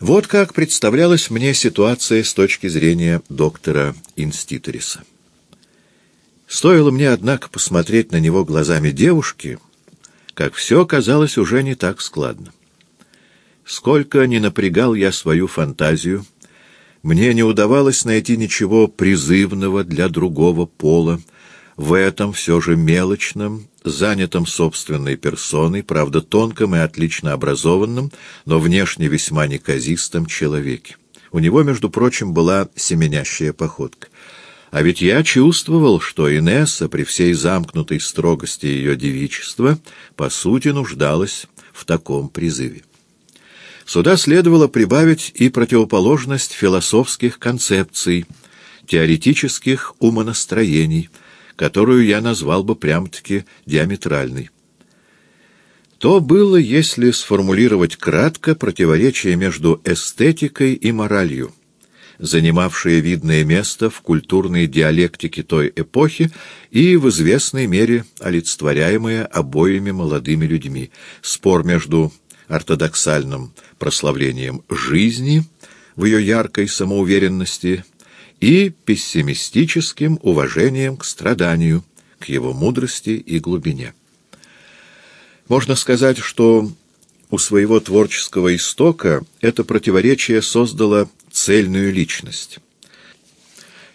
Вот как представлялась мне ситуация с точки зрения доктора Инститориса. Стоило мне, однако, посмотреть на него глазами девушки, как все казалось уже не так складно. Сколько ни напрягал я свою фантазию, мне не удавалось найти ничего призывного для другого пола, в этом все же мелочном, занятом собственной персоной, правда тонком и отлично образованном, но внешне весьма неказистом человеке. У него, между прочим, была семенящая походка. А ведь я чувствовал, что Инесса, при всей замкнутой строгости ее девичества, по сути нуждалась в таком призыве. Сюда следовало прибавить и противоположность философских концепций, теоретических умонастроений — которую я назвал бы прям-таки диаметральной. То было, если сформулировать кратко, противоречие между эстетикой и моралью, занимавшее видное место в культурной диалектике той эпохи и в известной мере олицетворяемое обоими молодыми людьми. Спор между ортодоксальным прославлением жизни в ее яркой самоуверенности и пессимистическим уважением к страданию, к его мудрости и глубине. Можно сказать, что у своего творческого истока это противоречие создало цельную личность.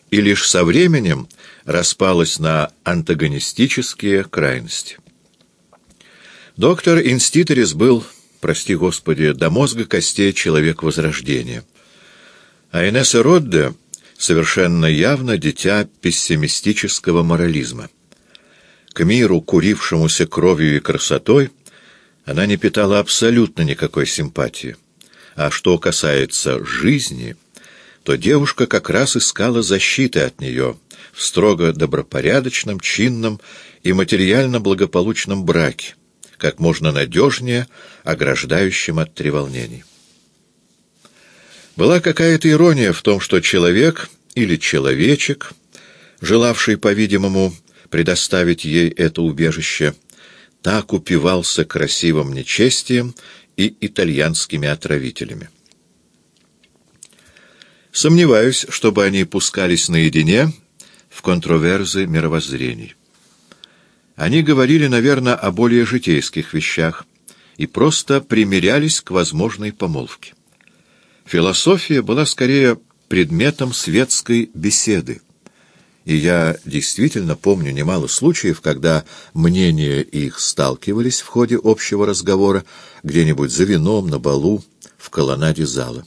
И лишь со временем распалось на антагонистические крайности. Доктор Инститорис был, прости господи, до мозга костей человек Возрождения. А Инесса Родде совершенно явно дитя пессимистического морализма. К миру, курившемуся кровью и красотой, она не питала абсолютно никакой симпатии. А что касается жизни, то девушка как раз искала защиты от нее в строго добропорядочном, чинном и материально благополучном браке, как можно надежнее ограждающем от треволнений. Была какая-то ирония в том, что человек или человечек, желавший, по-видимому, предоставить ей это убежище, так упивался красивым нечестием и итальянскими отравителями. Сомневаюсь, чтобы они пускались наедине в контроверзы мировоззрений. Они говорили, наверное, о более житейских вещах и просто примирялись к возможной помолвке. Философия была скорее предметом светской беседы. И я действительно помню немало случаев, когда мнения их сталкивались в ходе общего разговора где-нибудь за вином, на балу, в колоннаде зала.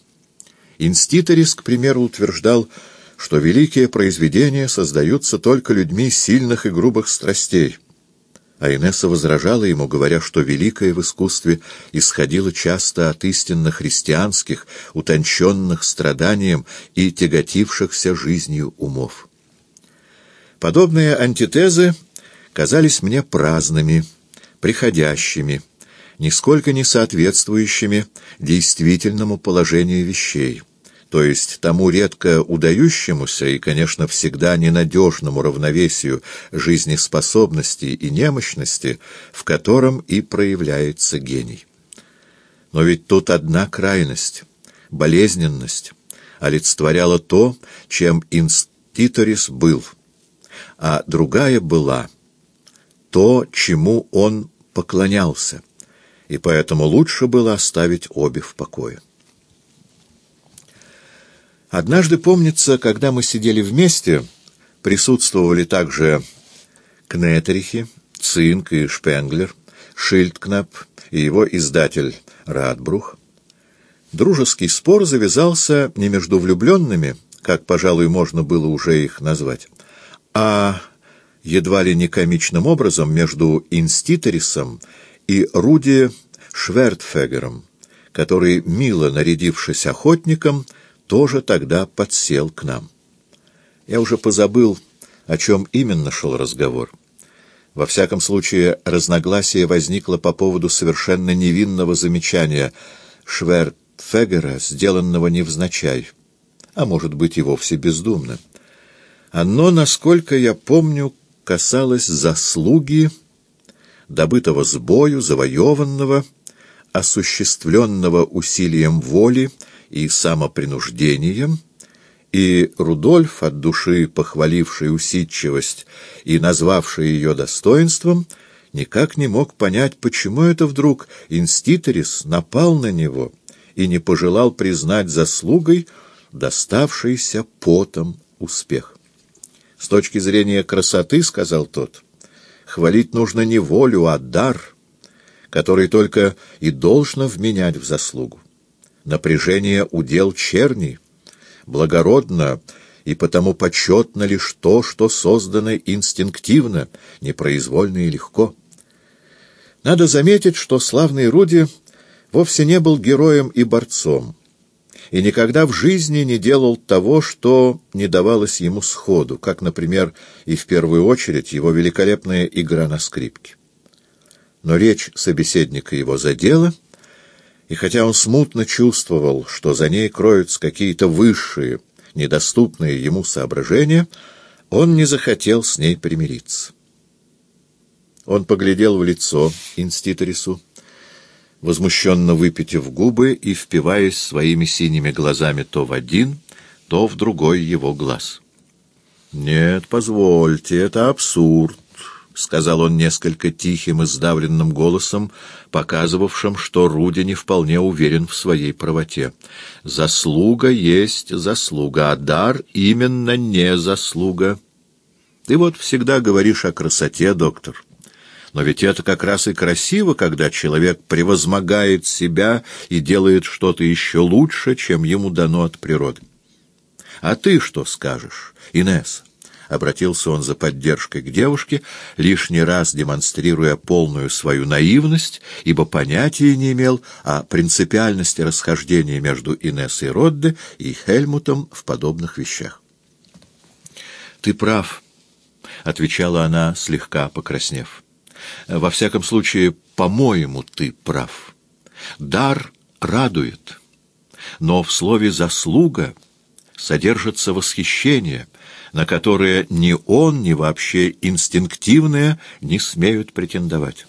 Инститорис, к примеру, утверждал, что великие произведения создаются только людьми сильных и грубых страстей, а Инесса возражала ему, говоря, что великое в искусстве исходило часто от истинно христианских, утонченных страданием и тяготившихся жизнью умов. Подобные антитезы казались мне праздными, приходящими, нисколько не соответствующими действительному положению вещей то есть тому редко удающемуся и, конечно, всегда ненадежному равновесию жизнеспособности и немощности, в котором и проявляется гений. Но ведь тут одна крайность, болезненность, олицетворяла то, чем инститорис был, а другая была то, чему он поклонялся, и поэтому лучше было оставить обе в покое. Однажды, помнится, когда мы сидели вместе, присутствовали также Кнетерихи, Цинк и Шпенглер, Шильдкнап и его издатель Радбрух. Дружеский спор завязался не между влюбленными, как, пожалуй, можно было уже их назвать, а едва ли не комичным образом между Инститорисом и Руди Швертфегером, который, мило нарядившись охотником, тоже тогда подсел к нам. Я уже позабыл, о чем именно шел разговор. Во всяком случае, разногласие возникло по поводу совершенно невинного замечания Швертфегера, сделанного невзначай, а может быть и вовсе бездумно. Оно, насколько я помню, касалось заслуги, добытого с завоеванного, осуществленного усилием воли и самопринуждением, и Рудольф, от души похваливший усидчивость и назвавший ее достоинством, никак не мог понять, почему это вдруг инститорис напал на него и не пожелал признать заслугой доставшийся потом успех. С точки зрения красоты, — сказал тот, — хвалить нужно не волю, а дар, который только и должно вменять в заслугу. Напряжение удел черни, благородно и потому почетно лишь то, что создано инстинктивно, непроизвольно и легко. Надо заметить, что славный Руди вовсе не был героем и борцом, и никогда в жизни не делал того, что не давалось ему сходу, как, например, и в первую очередь его великолепная игра на скрипке. Но речь собеседника его задела, и хотя он смутно чувствовал, что за ней кроются какие-то высшие, недоступные ему соображения, он не захотел с ней примириться. Он поглядел в лицо инститорису, возмущенно выпитив губы и впиваясь своими синими глазами то в один, то в другой его глаз. «Нет, позвольте, это абсурд», — сказал он несколько тихим и сдавленным голосом, показывавшим, что Руди не вполне уверен в своей правоте. «Заслуга есть заслуга, а дар именно не заслуга. Ты вот всегда говоришь о красоте, доктор». Но ведь это как раз и красиво, когда человек превозмогает себя и делает что-то еще лучше, чем ему дано от природы. А ты что скажешь, Инесса? Обратился он за поддержкой к девушке, лишний раз демонстрируя полную свою наивность, ибо понятия не имел о принципиальности расхождения между Инессой Родде и Хельмутом в подобных вещах. «Ты прав», — отвечала она, слегка покраснев. Во всяком случае, по-моему, ты прав. Дар радует, но в слове «заслуга» содержится восхищение, на которое ни он, ни вообще инстинктивное не смеют претендовать.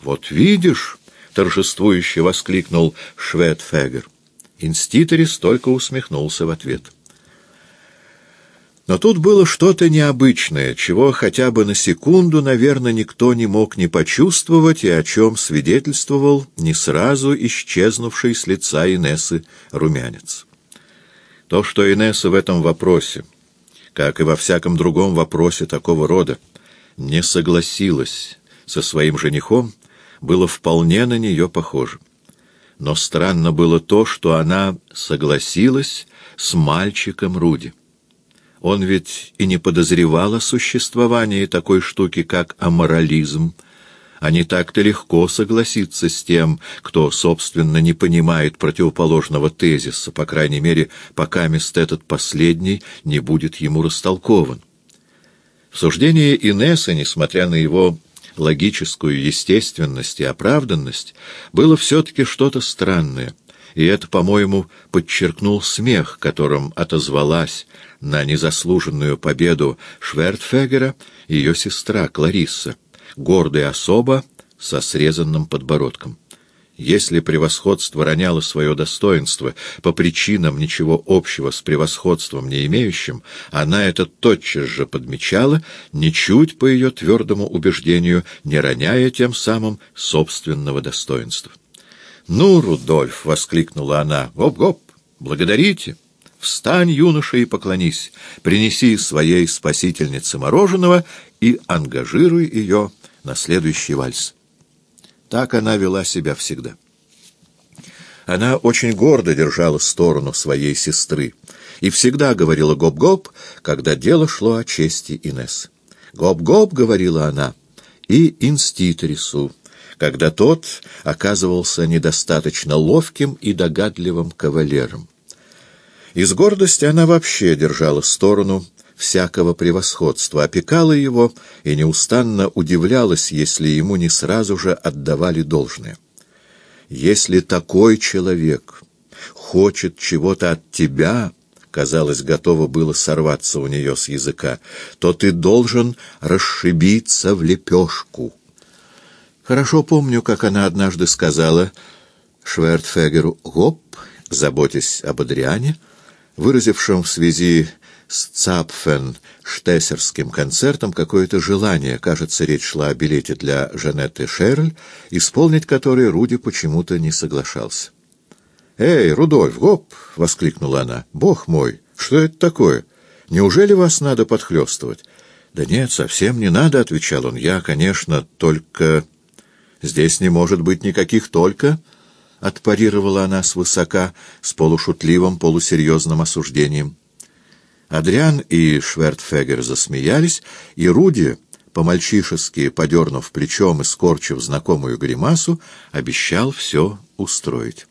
«Вот видишь!» — торжествующе воскликнул Шведфегер. Инститорис только усмехнулся в ответ. Но тут было что-то необычное, чего хотя бы на секунду, наверное, никто не мог не почувствовать и о чем свидетельствовал не сразу исчезнувший с лица Инессы румянец. То, что Инесса в этом вопросе, как и во всяком другом вопросе такого рода, не согласилась со своим женихом, было вполне на нее похоже. Но странно было то, что она согласилась с мальчиком Руди. Он ведь и не подозревал о существовании такой штуки, как аморализм, а не так-то легко согласиться с тем, кто, собственно, не понимает противоположного тезиса, по крайней мере, пока мест этот последний не будет ему растолкован. В суждении Инессы, несмотря на его логическую естественность и оправданность, было все-таки что-то странное — и это, по-моему, подчеркнул смех, которым отозвалась на незаслуженную победу Швертфегера ее сестра Кларисса, гордая особа со срезанным подбородком. Если превосходство роняло свое достоинство по причинам ничего общего с превосходством не имеющим, она это тотчас же подмечала, ничуть по ее твердому убеждению, не роняя тем самым собственного достоинства. «Ну, Рудольф!» — воскликнула она. «Гоп-гоп! Благодарите! Встань, юноша, и поклонись. Принеси своей спасительнице мороженого и ангажируй ее на следующий вальс». Так она вела себя всегда. Она очень гордо держала сторону своей сестры и всегда говорила «гоп-гоп», когда дело шло о чести Инесс. «Гоп-гоп», — говорила она, — «и инститорису» когда тот оказывался недостаточно ловким и догадливым кавалером. Из гордости она вообще держала сторону всякого превосходства, опекала его и неустанно удивлялась, если ему не сразу же отдавали должное. «Если такой человек хочет чего-то от тебя...» казалось, готово было сорваться у нее с языка, то ты должен расшибиться в лепешку. Хорошо помню, как она однажды сказала Швертфегеру «Гоп, заботясь об Адриане, выразившем в связи с Цапфен-Штессерским концертом какое-то желание, кажется, речь шла о билете для Жанетты Шерль, исполнить который Руди почему-то не соглашался. «Эй, Рудольф, гоп!» — воскликнула она. «Бог мой, что это такое? Неужели вас надо подхлёстывать?» «Да нет, совсем не надо», — отвечал он. «Я, конечно, только...» «Здесь не может быть никаких «только», — отпарировала она свысока, с полушутливым, полусерьезным осуждением. Адриан и Швертфегер засмеялись, и Руди, по-мальчишески подернув плечом и скорчив знакомую гримасу, обещал все устроить.